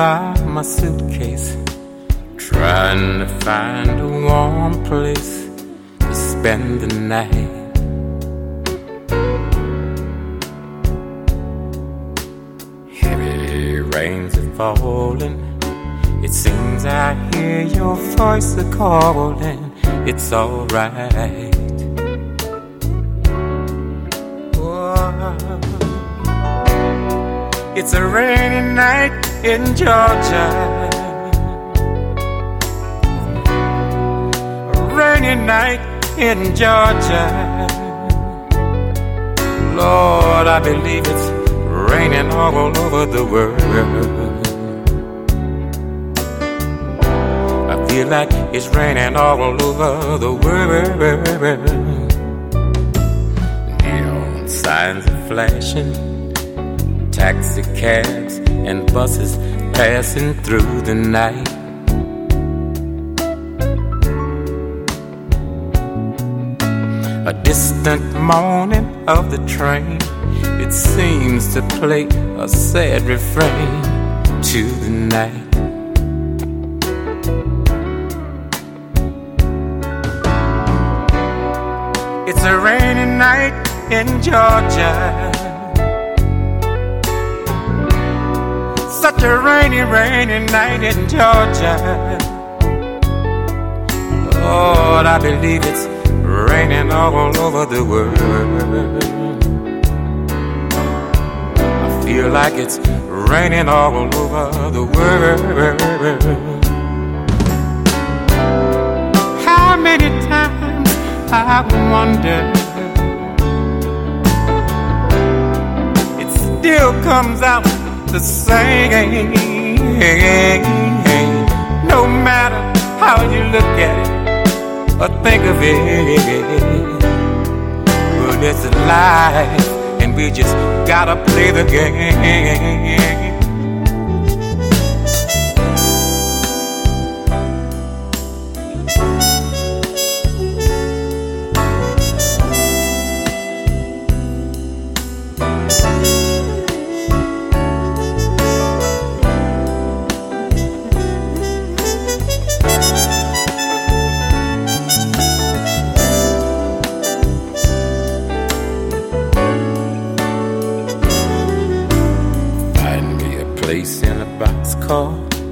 by my suitcase, trying to find a warm place to spend the night. Heavy rains are falling. It seems I hear your voice a calling. It's alright. It's a rainy night in Georgia. A rainy night in Georgia. Lord, I believe it's raining all over the world. I feel like it's raining all over the world. Neon signs are flashing taxi cabs and buses passing through the night. A distant moaning of the train, it seems to play a sad refrain to the night. It's a rainy night in Georgia. Such a rainy, rainy night in Georgia. Lord, I believe it's raining all over the world. I feel like it's raining all over the world. How many times I wonder it still comes out the same. No matter how you look at it or think of it, but it's life, and we just gotta play the game.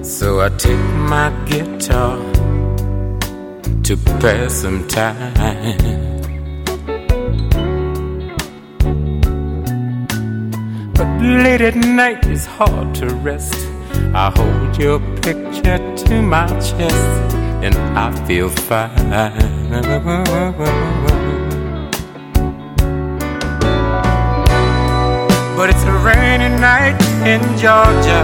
So I take my guitar to pass some time. But late at night it's hard to rest. I hold your picture to my chest and I feel fine. But it's a rainy night in Georgia.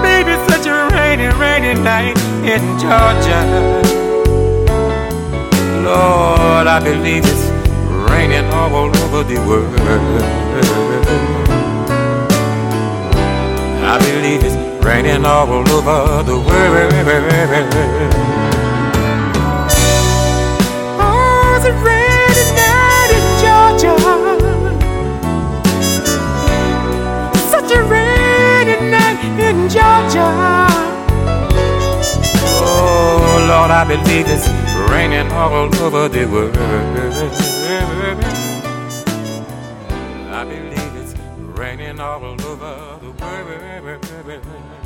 Baby, it's such a rainy, rainy night in Georgia. Lord, I believe it's raining all over the world. I believe it's raining all over the world. believe it's raining all over the world. I believe it's raining all over the world.